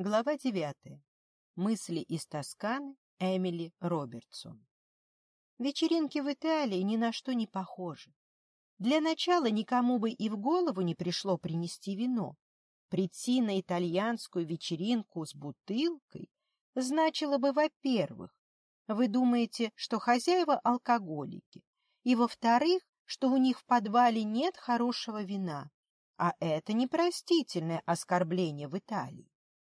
Глава девятая. Мысли из Тосканы Эмили Робертсон. Вечеринки в Италии ни на что не похожи. Для начала никому бы и в голову не пришло принести вино. Прийти на итальянскую вечеринку с бутылкой значило бы, во-первых, вы думаете, что хозяева алкоголики, и, во-вторых, что у них в подвале нет хорошего вина, а это непростительное оскорбление в Италии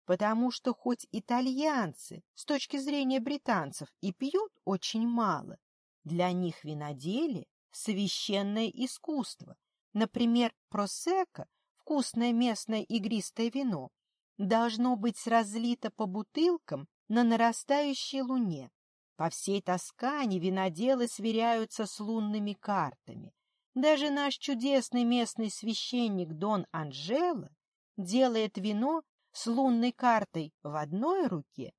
потому что хоть итальянцы с точки зрения британцев и пьют очень мало, для них виноделие – священное искусство. Например, просека – вкусное местное игристое вино – должно быть разлито по бутылкам на нарастающей луне. По всей Тоскане виноделы сверяются с лунными картами. Даже наш чудесный местный священник Дон Анжело делает вино с лунной картой в одной руке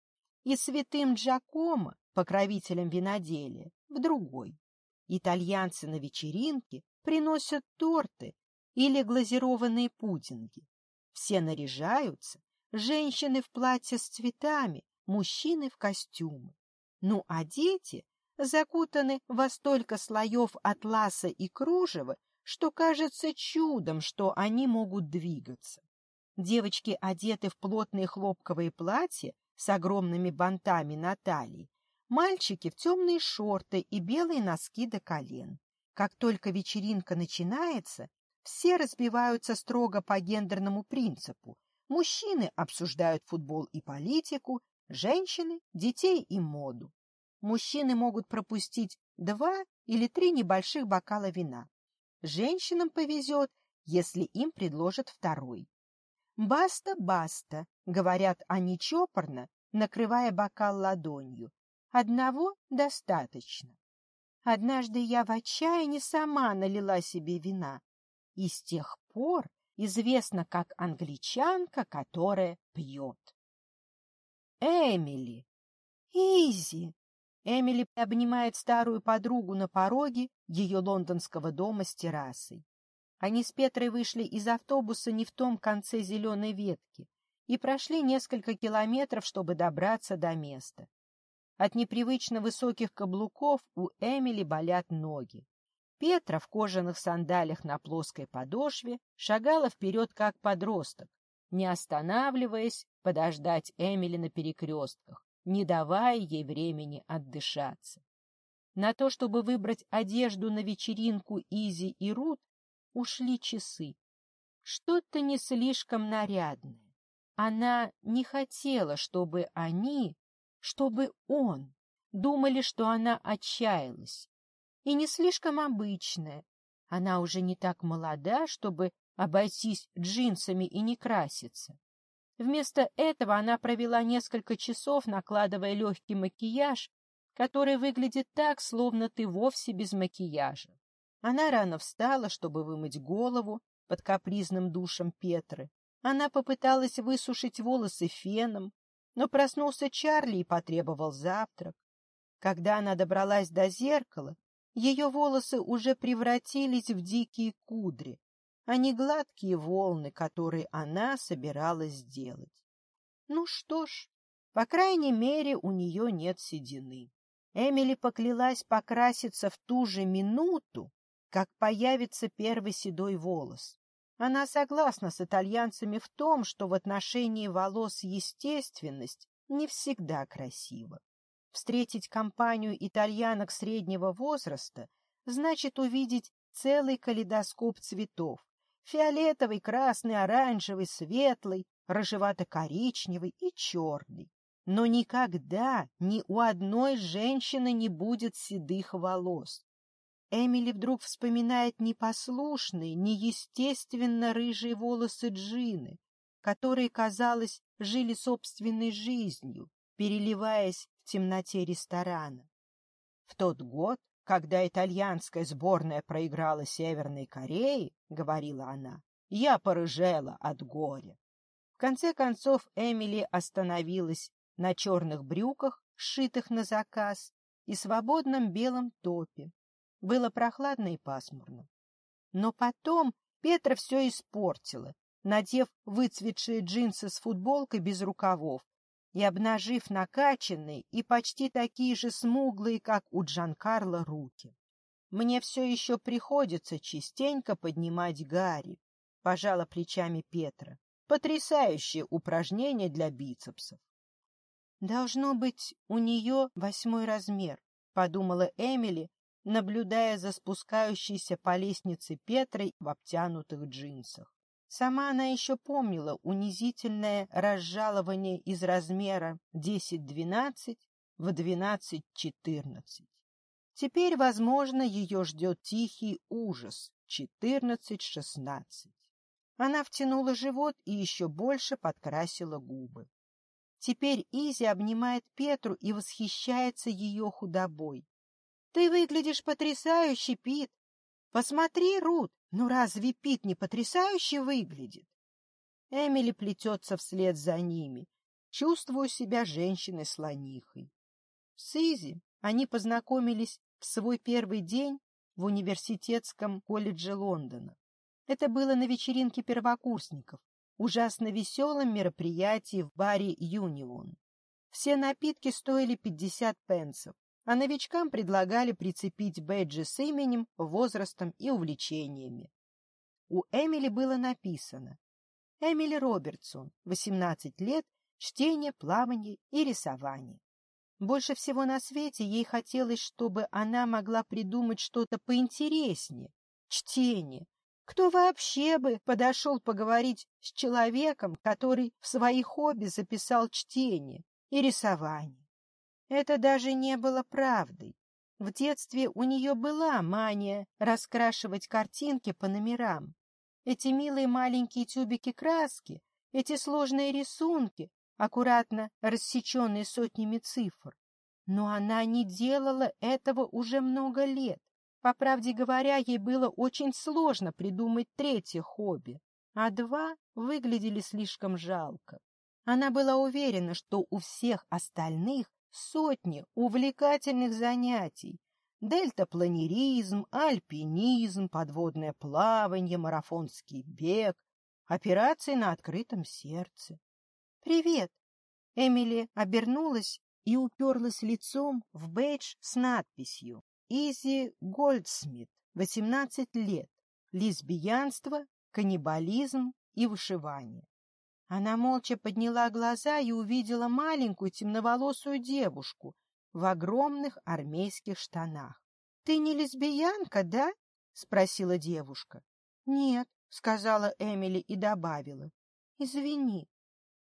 и святым Джакомо, покровителем виноделия, в другой. Итальянцы на вечеринке приносят торты или глазированные пудинги. Все наряжаются, женщины в платье с цветами, мужчины в костюмы. Ну а дети закутаны во столько слоев атласа и кружева, что кажется чудом, что они могут двигаться. Девочки одеты в плотные хлопковые платья с огромными бантами на талии, мальчики в темные шорты и белые носки до колен. Как только вечеринка начинается, все разбиваются строго по гендерному принципу. Мужчины обсуждают футбол и политику, женщины – детей и моду. Мужчины могут пропустить два или три небольших бокала вина. Женщинам повезет, если им предложат второй. «Баста, баста!» — говорят они чопорно, накрывая бокал ладонью. «Одного достаточно». Однажды я в отчаянии сама налила себе вина. И с тех пор известна как англичанка, которая пьет. Эмили. Изи. Эмили обнимает старую подругу на пороге ее лондонского дома с террасой. Они с Петрой вышли из автобуса не в том конце зеленой ветки и прошли несколько километров, чтобы добраться до места. От непривычно высоких каблуков у Эмили болят ноги. Петра в кожаных сандалях на плоской подошве шагала вперед, как подросток, не останавливаясь подождать Эмили на перекрестках, не давая ей времени отдышаться. На то, чтобы выбрать одежду на вечеринку Изи и Рут, ушли часы. Что-то не слишком нарядное. Она не хотела, чтобы они, чтобы он думали, что она отчаялась. И не слишком обычная. Она уже не так молода, чтобы обойтись джинсами и не краситься. Вместо этого она провела несколько часов, накладывая легкий макияж, который выглядит так, словно ты вовсе без макияжа. Она рано встала, чтобы вымыть голову под капризным душем Петры. Она попыталась высушить волосы феном, но проснулся Чарли и потребовал завтрак. Когда она добралась до зеркала, ее волосы уже превратились в дикие кудри, а не гладкие волны, которые она собиралась сделать. Ну что ж, по крайней мере, у нее нет седины. Эмили поклялась покраситься в ту же минуту, как появится первый седой волос. Она согласна с итальянцами в том, что в отношении волос естественность не всегда красива. Встретить компанию итальянок среднего возраста значит увидеть целый калейдоскоп цветов. Фиолетовый, красный, оранжевый, светлый, рыжевато-коричневый и черный. Но никогда ни у одной женщины не будет седых волос. Эмили вдруг вспоминает непослушные, неестественно рыжие волосы Джины, которые, казалось, жили собственной жизнью, переливаясь в темноте ресторана. В тот год, когда итальянская сборная проиграла Северной Корее, — говорила она, — я порыжела от горя. В конце концов Эмили остановилась на черных брюках, сшитых на заказ, и свободном белом топе, было прохладно и пасмурно. Но потом Петра все испортила, надев выцветшие джинсы с футболкой без рукавов и обнажив накачанные и почти такие же смуглые, как у Джанкарла, руки. «Мне все еще приходится частенько поднимать Гарри», — пожала плечами Петра. «Потрясающее упражнение для бицепсов». «Должно быть, у нее восьмой размер», — подумала Эмили, наблюдая за спускающейся по лестнице Петрой в обтянутых джинсах. Сама она еще помнила унизительное разжалование из размера 10-12 в 12-14. Теперь, возможно, ее ждет тихий ужас 14-16. Она втянула живот и еще больше подкрасила губы. Теперь Изи обнимает Петру и восхищается ее худобой, ты выглядишь потрясающе, Пит. Посмотри, Рут, ну разве Пит не потрясающе выглядит? Эмили плетется вслед за ними. Чувствую себя женщиной-слонихой. В Сизи они познакомились в свой первый день в университетском колледже Лондона. Это было на вечеринке первокурсников, ужасно веселом мероприятии в баре «Юнион». Все напитки стоили 50 пенсов, а новичкам предлагали прицепить бэджи с именем, возрастом и увлечениями. У Эмили было написано «Эмили Робертсон, 18 лет, чтение, плавание и рисование». Больше всего на свете ей хотелось, чтобы она могла придумать что-то поинтереснее. Чтение. Кто вообще бы подошел поговорить с человеком, который в свои хобби записал чтение и рисование? Это даже не было правдой. В детстве у нее была мания раскрашивать картинки по номерам. Эти милые маленькие тюбики краски, эти сложные рисунки, аккуратно рассеченные сотнями цифр. Но она не делала этого уже много лет. По правде говоря, ей было очень сложно придумать третье хобби, а два выглядели слишком жалко. Она была уверена, что у всех остальных сотни увлекательных занятий. Дельтапланеризм, альпинизм, подводное плавание, марафонский бег, операции на открытом сердце. «Привет!» Эмили обернулась и уперлась лицом в бейдж с надписью «Изи Гольдсмит, 18 лет. Лесбиянство, каннибализм и вышивание». Она молча подняла глаза и увидела маленькую темноволосую девушку в огромных армейских штанах. — Ты не лесбиянка, да? — спросила девушка. — Нет, — сказала Эмили и добавила. — Извини.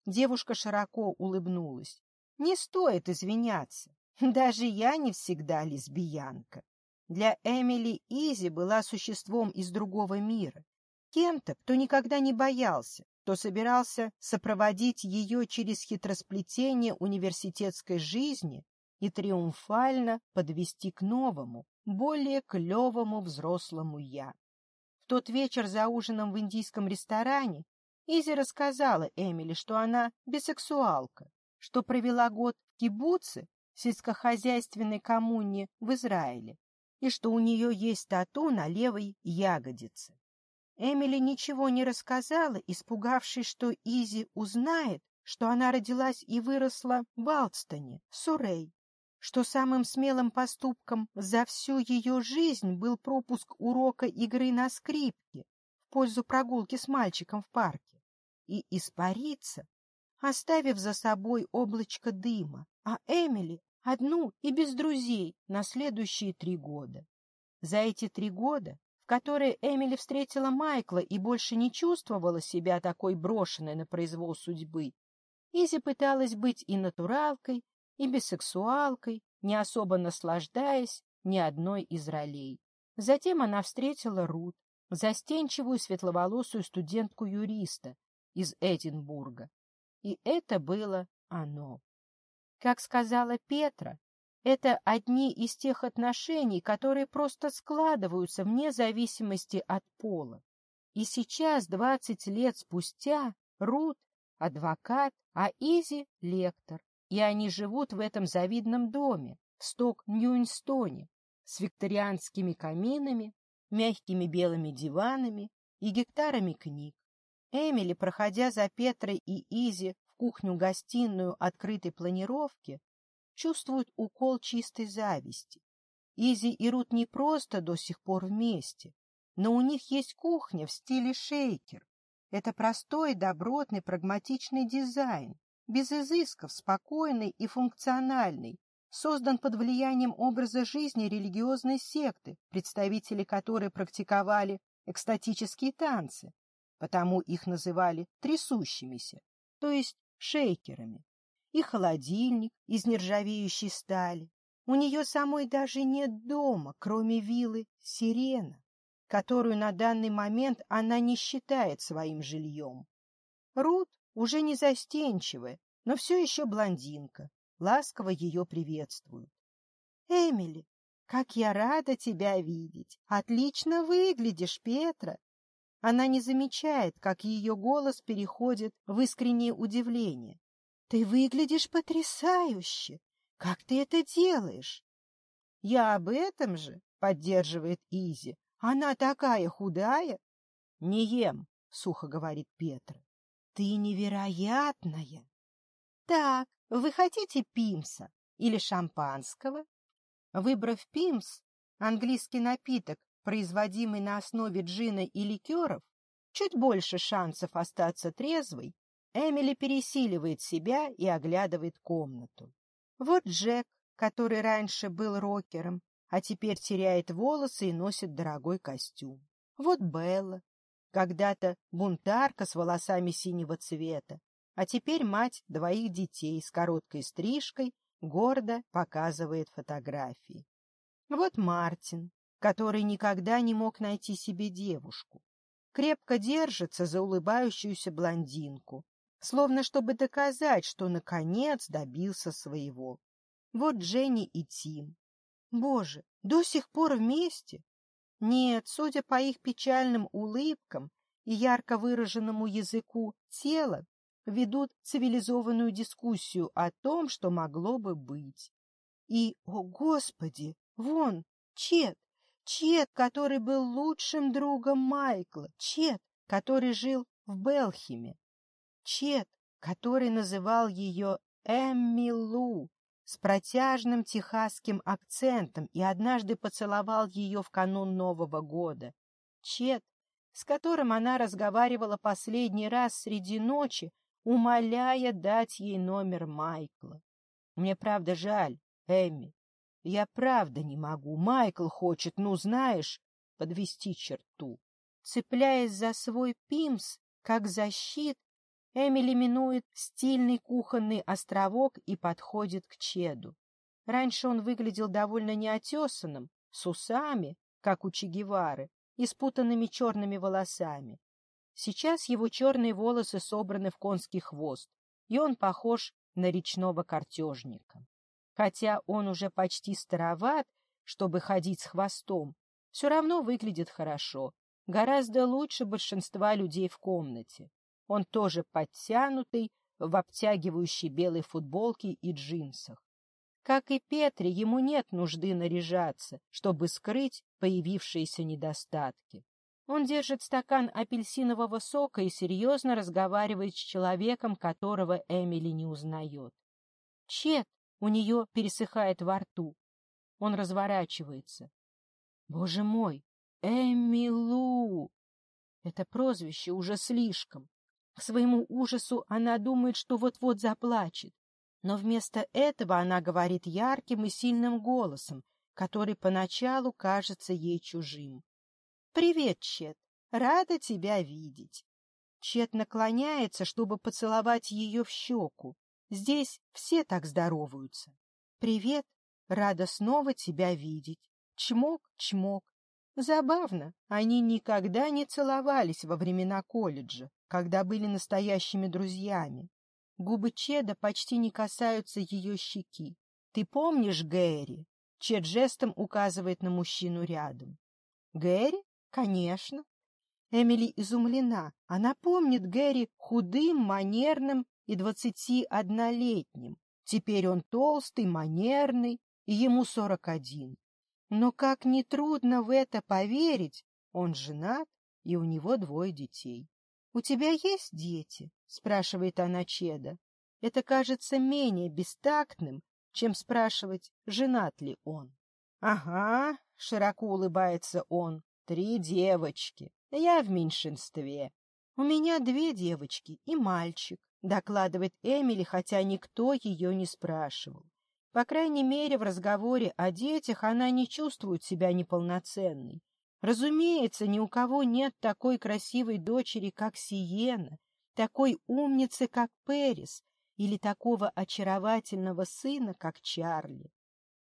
Девушка широко улыбнулась. — Не стоит извиняться. Даже я не всегда лесбиянка. Для Эмили Изи была существом из другого мира, кем-то, кто никогда не боялся, что собирался сопроводить ее через хитросплетение университетской жизни и триумфально подвести к новому, более клевому взрослому «я». В тот вечер за ужином в индийском ресторане Изи рассказала Эмили, что она бисексуалка, что провела год в кибуце, сельскохозяйственной коммуне в Израиле, и что у нее есть тату на левой ягодице. Эмили ничего не рассказала, испугавшись, что Изи узнает, что она родилась и выросла в Алстоне, Сурей, что самым смелым поступком за всю ее жизнь был пропуск урока игры на скрипке в пользу прогулки с мальчиком в парке, и испариться, оставив за собой облачко дыма, а Эмили одну и без друзей на следующие три года. За эти три года которой Эмили встретила Майкла и больше не чувствовала себя такой брошенной на произвол судьбы. Изи пыталась быть и натуралкой, и бисексуалкой, не особо наслаждаясь ни одной из ролей. Затем она встретила Рут, застенчивую светловолосую студентку-юриста из Эдинбурга. И это было оно. Как сказала Петра, это одни из тех отношений, которые просто складываются вне зависимости от пола. И сейчас, двадцать лет спустя, Рут — адвокат, а Изи — лектор. И они живут в этом завидном доме, в Сток-Ньюинстоне, с викторианскими каминами, мягкими белыми диванами и гектарами книг. Эмили, проходя за Петрой и Изи в кухню-гостиную открытой планировки, чувствует укол чистой зависти. Изи и Рут не просто до сих пор вместе, но у них есть кухня в стиле шейкер. Это простой, добротный, прагматичный дизайн, без изысков, спокойный и функциональный, создан под влиянием образа жизни религиозной секты, представители которой практиковали экстатические танцы, потому их называли трясущимися, то есть шейкерами и холодильник из нержавеющей стали. У нее самой даже нет дома, кроме виллы «Сирена», которую на данный момент она не считает своим жильем. Рут уже не застенчивая, но все еще блондинка, ласково ее приветствуют. «Эмили, как я рада тебя видеть! Отлично выглядишь, Петра!» Она не замечает, как ее голос переходит в искреннее удивление. Ты выглядишь потрясающе! Как ты это делаешь? Я об этом же, поддерживает Изи. Она такая худая. Не ем, сухо говорит Петр. Ты невероятная. Так, вы хотите пимса или шампанского? Выбрав пимс, английский напиток, производимый на основе джина и ликеров, чуть больше шансов остаться трезвой, Эмили пересиливает себя и оглядывает комнату. Вот Джек, который раньше был рокером, а теперь теряет волосы и носит дорогой костюм. Вот Белла, когда-то бунтарка с волосами синего цвета, а теперь мать двоих детей с короткой стрижкой гордо показывает фотографии. Вот Мартин, который никогда не мог найти себе девушку, крепко держится за улыбающуюся блондинку, словно чтобы доказать, что, наконец, добился своего. Вот Дженни и Тим. Боже, до сих пор вместе? Нет, судя по их печальным улыбкам и ярко выраженному языку тела, ведут цивилизованную дискуссию о том, что могло бы быть. И, о господи, вон, Чет, Чет, который был лучшим другом Майкла, Чет, который жил в Белхиме. Чет, который называл ее Эмми Лу с протяжным техасским акцентом и однажды поцеловал ее в канун Нового года. Чет, с которым она разговаривала последний раз среди ночи, умоляя дать ей номер Майкла. Мне правда жаль, Эмми. Я правда не могу. Майкл хочет, ну, знаешь, подвести черту. Цепляясь за свой пимс, как за щит, Эмили минует стильный кухонный островок и подходит к Чеду. Раньше он выглядел довольно неотесанным, с усами, как у Че и спутанными черными волосами. Сейчас его черные волосы собраны в конский хвост, и он похож на речного картежника. Хотя он уже почти староват, чтобы ходить с хвостом, все равно выглядит хорошо, гораздо лучше большинства людей в комнате. Он тоже подтянутый, в обтягивающей белой футболке и джинсах. Как и Петре, ему нет нужды наряжаться, чтобы скрыть появившиеся недостатки. Он держит стакан апельсинового сока и серьезно разговаривает с человеком, которого Эмили не узнает. Чет у нее пересыхает во рту. Он разворачивается. Боже мой, Эмилу! Это прозвище уже слишком. Своему ужасу она думает, что вот-вот заплачет. Но вместо этого она говорит ярким и сильным голосом, который поначалу кажется ей чужим. «Привет, Чет! Рада тебя видеть!» Чет наклоняется, чтобы поцеловать ее в щеку. Здесь все так здороваются. «Привет! Рада снова тебя видеть! Чмок, чмок!» Забавно, они никогда не целовались во времена колледжа, когда были настоящими друзьями. Губы Чеда почти не касаются ее щеки. «Ты помнишь Гэри?» Чед жестом указывает на мужчину рядом. «Гэри? Конечно!» Эмили изумлена. Она помнит Гэри худым, манерным и двадцатиоднолетним. Теперь он толстый, манерный, и ему сорок один. Но как нетрудно в это поверить, он женат, и у него двое детей. — У тебя есть дети? — спрашивает она Чеда. Это кажется менее бестактным, чем спрашивать, женат ли он. — Ага, — широко улыбается он, — три девочки. Я в меньшинстве. — У меня две девочки и мальчик, — докладывает Эмили, хотя никто ее не спрашивал. По крайней мере, в разговоре о детях она не чувствует себя неполноценной. Разумеется, ни у кого нет такой красивой дочери, как Сиена, такой умницы, как Перис, или такого очаровательного сына, как Чарли.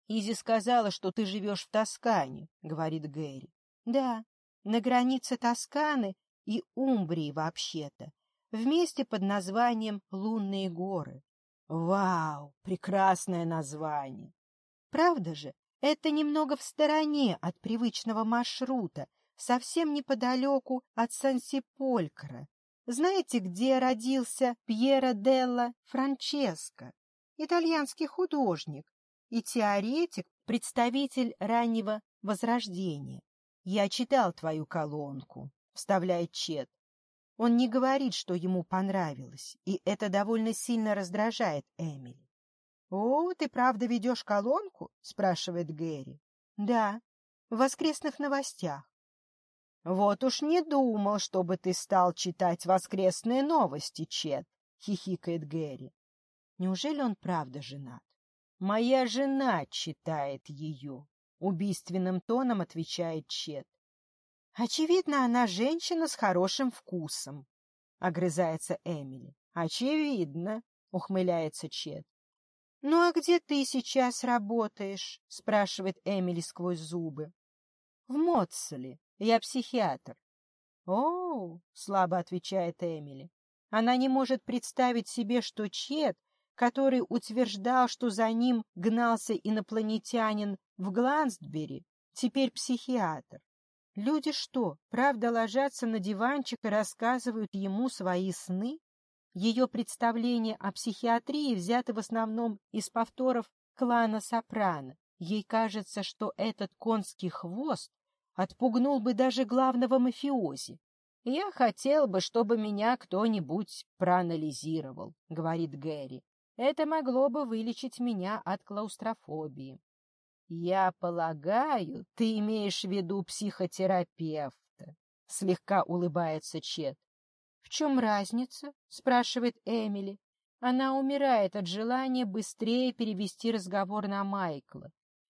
— Изи сказала, что ты живешь в Тоскане, — говорит Гэри. — Да, на границе Тосканы и Умбрии вообще-то, вместе под названием «Лунные горы». Вау, прекрасное название! Правда же? Это немного в стороне от привычного маршрута, совсем неподалеку от Сансиполькра. Знаете, где родился Пьера Делла Франческо? Итальянский художник и теоретик, представитель раннего возрождения. «Я читал твою колонку», — вставляет Чет. Он не говорит, что ему понравилось, и это довольно сильно раздражает Эмили. «О, ты правда ведешь колонку?» — спрашивает Гэри. «Да, в воскресных новостях». «Вот уж не думал, чтобы ты стал читать воскресные новости, Чет», — хихикает Гэри. «Неужели он правда женат?» «Моя жена читает ее», — убийственным тоном отвечает Чет. «Очевидно, она женщина с хорошим вкусом», — огрызается Эмили. «Очевидно», — ухмыляется Чет. «Ну а где ты сейчас работаешь?» — спрашивает Эмили сквозь зубы. «В Моцеле. Я психиатр». «О, — слабо отвечает Эмили, — она не может представить себе, что Чет, который утверждал, что за ним гнался инопланетянин в Глансдбери, теперь психиатр. Люди что, правда ложатся на диванчик и рассказывают ему свои сны?» Ее представления о психиатрии взяты в основном из повторов клана Сопрано. Ей кажется, что этот конский хвост отпугнул бы даже главного мафиози. «Я хотел бы, чтобы меня кто-нибудь проанализировал», — говорит Гэри. «Это могло бы вылечить меня от клаустрофобии». «Я полагаю, ты имеешь в виду психотерапевта», — слегка улыбается Чет. А в чем разница?» — спрашивает Эмили. Она умирает от желания быстрее перевести разговор на Майкла.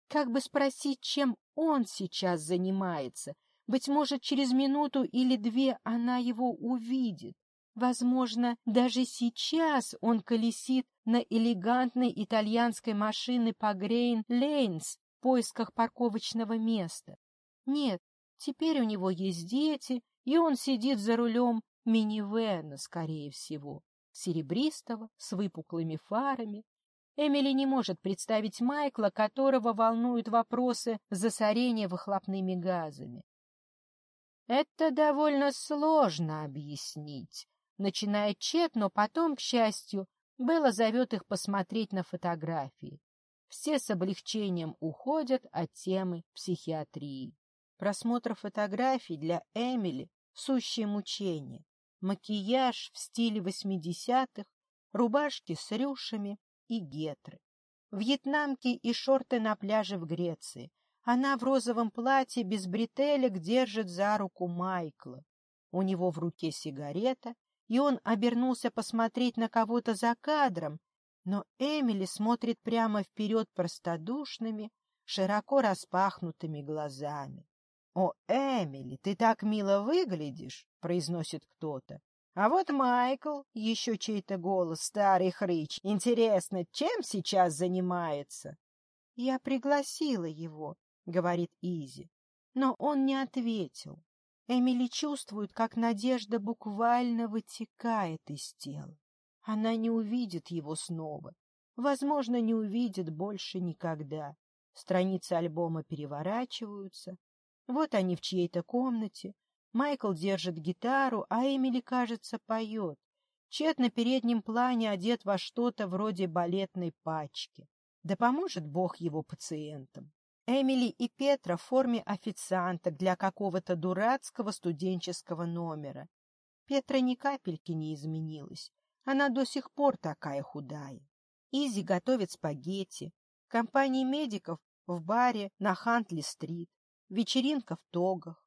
Как бы спросить, чем он сейчас занимается? Быть может, через минуту или две она его увидит. Возможно, даже сейчас он колесит на элегантной итальянской машине по Грейт-Лейнс в поисках парковочного места. Нет, теперь у него есть дети, и он сидит за рулем минивэна, скорее всего, серебристого, с выпуклыми фарами. Эмили не может представить Майкла, которого волнуют вопросы засорения выхлопными газами. «Это довольно сложно объяснить», — начинает Чет, но потом, к счастью, Белла зовет их посмотреть на фотографии. Все с облегчением уходят от темы психиатрии. Просмотр фотографий для Эмили — сущее мучение макияж в стиле восьмидесятых, рубашки с рюшами и гетры. Вьетнамки и шорты на пляже в Греции. Она в розовом платье без бретелек держит за руку Майкла. У него в руке сигарета, и он обернулся посмотреть на кого-то за кадром, но Эмили смотрит прямо вперед простодушными, широко распахнутыми глазами. «О, Эмили, ты так мило выглядишь!» — произносит кто-то. А вот Майкл, еще чей-то голос, старый хрыч. Интересно, чем сейчас занимается? — Я пригласила его, — говорит Изи. Но он не ответил. Эмили чувствует, как надежда буквально вытекает из тела. Она не увидит его снова. Возможно, не увидит больше никогда. Страницы альбома переворачиваются, вот они в чьей-то комнате. Майкл держит гитару, а Эмили, кажется, поет. Чет на переднем плане одет во что-то вроде балетной пачки. Да поможет Бог его пациентам. Эмили и Петра в форме официанток для какого-то дурацкого студенческого номера. Петра ни капельки не изменилась. Она до сих пор такая худая. Изи готовит спагетти. Компания медиков в баре на Хантли-стрит вечеринка в тогах.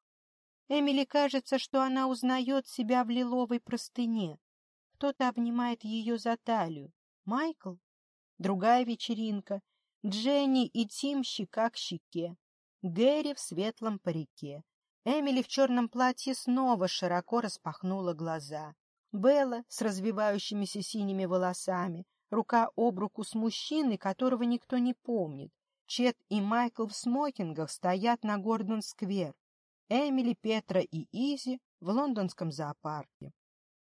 Эмили кажется, что она узнает себя в лиловой простыне. Кто-то обнимает ее за талию. Майкл? Другая вечеринка. Дженни и Тим щека к щеке. Гэри в светлом парике. Эмили в черном платье снова широко распахнула глаза. Белла с развивающимися синими волосами, рука об руку с мужчиной, которого никто не помнит. Чет и Майкл в смокингах стоят на Гордон-сквер. Эмили, Петра и Изи в лондонском зоопарке.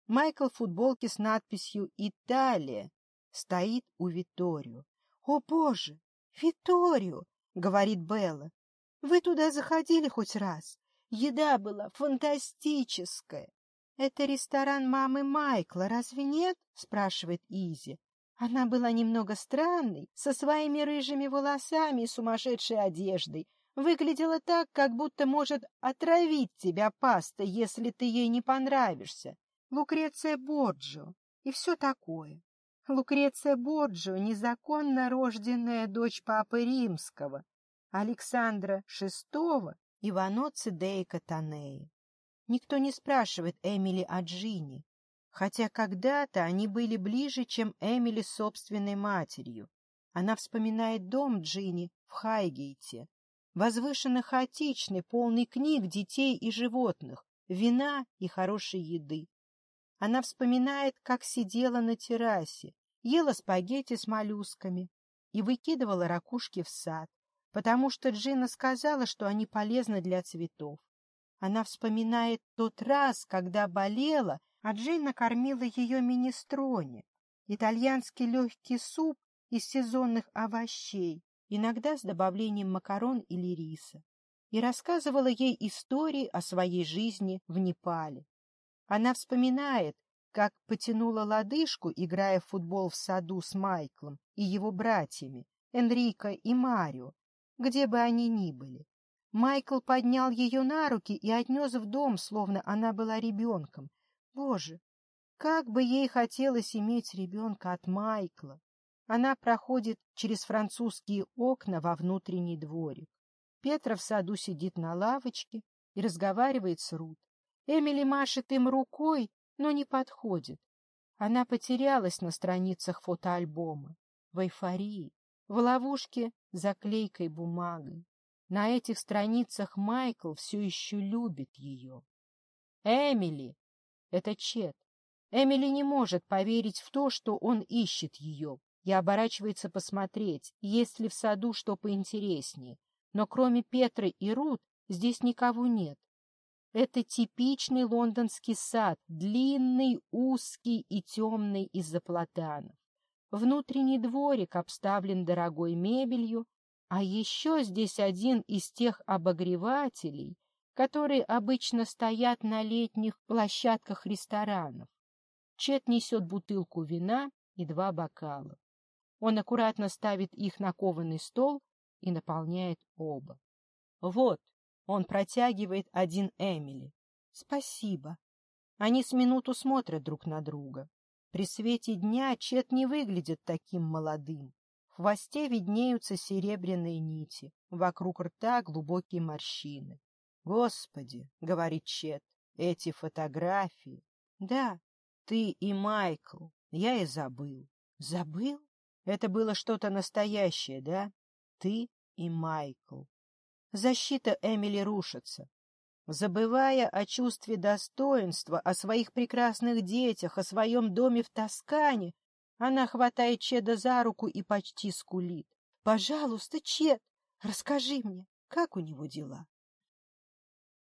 Майкл в футболке с надписью «Италия» стоит у Виторию. «О, Боже! Виторию, — говорит Белла. «Вы туда заходили хоть раз? Еда была фантастическая!» «Это ресторан мамы Майкла, разве нет?» — спрашивает Изи. Она была немного странной, со своими рыжими волосами и сумасшедшей одеждой. Выглядела так, как будто может отравить тебя паста, если ты ей не понравишься. Лукреция Борджио и все такое. Лукреция Борджио — незаконно рожденная дочь Папы Римского, Александра VI, Ивано Цидея Катанеи. Никто не спрашивает Эмили о Джине, хотя когда-то они были ближе, чем Эмили с собственной матерью. Она вспоминает дом Джинни в Хайгейте, возвышенно хаотичный, полный книг, детей и животных, вина и хорошей еды. Она вспоминает, как сидела на террасе, ела спагетти с моллюсками и выкидывала ракушки в сад, потому что Джина сказала, что они полезны для цветов. Она вспоминает тот раз, когда болела а Джей накормила ее министроне, итальянский легкий суп из сезонных овощей, иногда с добавлением макарон или риса, и рассказывала ей истории о своей жизни в Непале. Она вспоминает, как потянула лодыжку, играя в футбол в саду с Майклом и его братьями, Энрико и Марио, где бы они ни были. Майкл поднял ее на руки и отнес в дом, словно она была ребенком, Боже, как бы ей хотелось иметь ребенка от Майкла! Она проходит через французские окна во внутренний дворик. Петра в саду сидит на лавочке и разговаривает с Рут. Эмили машет им рукой, но не подходит. Она потерялась на страницах фотоальбома, в эйфории, в ловушке заклейкой бумагой. На этих страницах Майкл все еще любит ее. «Эмили!» Это Чет. Эмили не может поверить в то, что он ищет ее, и оборачивается посмотреть, есть ли в саду что поинтереснее. Но кроме Петры и Рут здесь никого нет. Это типичный лондонский сад, длинный, узкий и темный из-за платанов. Внутренний дворик обставлен дорогой мебелью, а еще здесь один из тех обогревателей — которые обычно стоят на летних площадках ресторанов. Чет несет бутылку вина и два бокала. Он аккуратно ставит их на кованый стол и наполняет оба. Вот, он протягивает один Эмили. Спасибо. Они с минуту смотрят друг на друга. При свете дня Чет не выглядит таким молодым. В хвосте виднеются серебряные нити, вокруг рта глубокие морщины. «Господи!» — говорит Чет. «Эти фотографии!» «Да, ты и Майкл. Я и забыл». «Забыл? Это было что-то настоящее, да? Ты и Майкл». Защита Эмили рушится. Забывая о чувстве достоинства, о своих прекрасных детях, о своем доме в Тоскане, она хватает Чеда за руку и почти скулит. — Пожалуйста, Чед, расскажи мне, как у него дела?